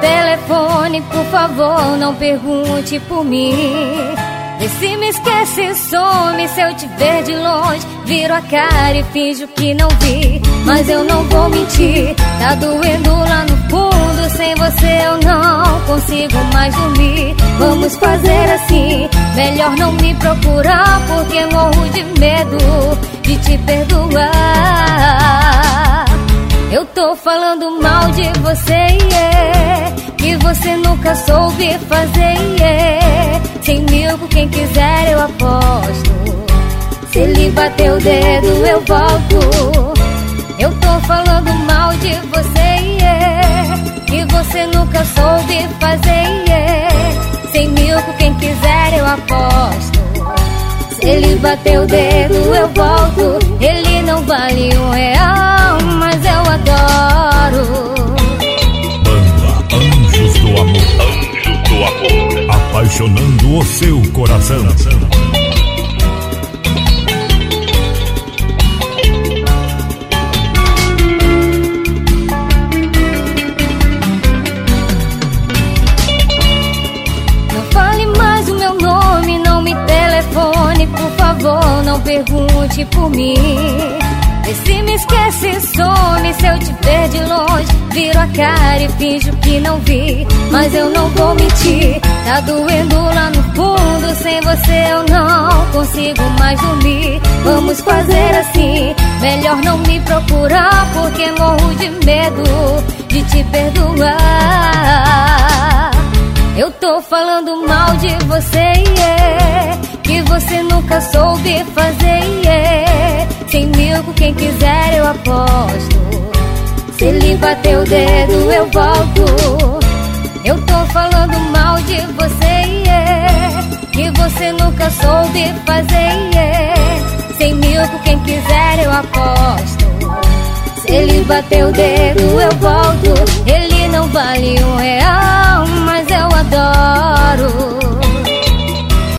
telefone, por favor, não pergunte por mim. E se me esquece, some se eu te ver de longe. Viro a cara e finjo que não vi. Mas eu não vou mentir, tá doendo lá no fundo. Sem você eu não consigo mais dormir. Vamos fazer assim, melhor não me procurar. Porque morro de medo de te perdoar. Eu tô falando mal de você, yeah, que você nunca soube fazer, yeah. Cem mil por quem quiser eu aposto. Se ele bater o dedo eu volto. Eu tô falando mal de você, yeah, que você nunca soube fazer, yeah. Cem mil por quem quiser eu aposto. Se ele bater o dedo eu volto. Ele não vale um Apaixonando o seu coração. Não fale mais o meu nome, não me telefone, por favor, não pergunte por mim. E se me esquece, some se eu te ver de longe. Cara e finjo que não vi. Mas eu não vou mentir, tá doendo lá no fundo. Sem você eu não consigo mais dormir. Vamos fazer assim, melhor não me procurar. Porque morro de medo de te perdoar. Eu tô falando mal de você, yeah, que você nunca soube fazer, yeah. Cem mil com quem quiser eu aposto. Se ele bater o dedo eu volto. Eu tô falando mal de você, yeah, que você nunca soube fazer, yeah. Cem mil com quem quiser eu aposto. Se ele bater o dedo eu volto. Ele não vale um real,